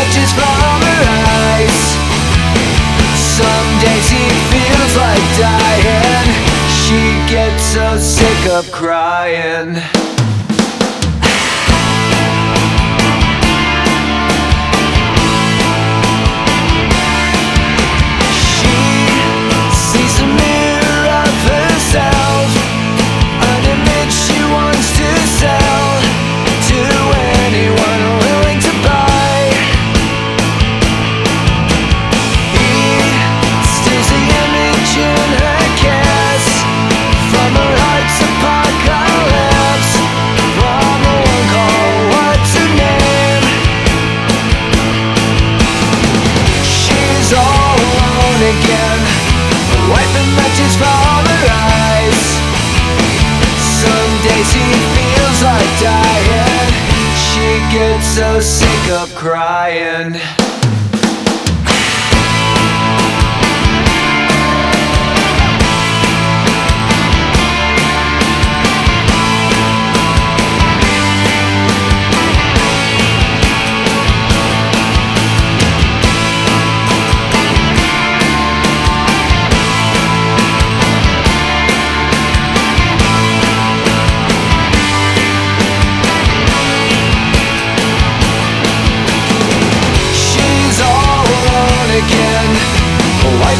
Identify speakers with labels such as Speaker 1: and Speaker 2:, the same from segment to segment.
Speaker 1: touches from her eyes. Some days he feels like dying. Again, wiping matches from her eyes. Some days he feels like dying. She gets so sick of crying.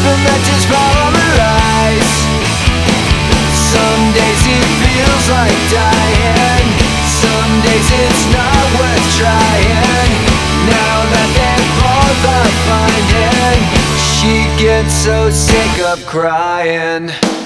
Speaker 1: Her eyes. Some days it feels like dying, some days it's not worth trying. Now that they both are finding, she gets so sick of crying.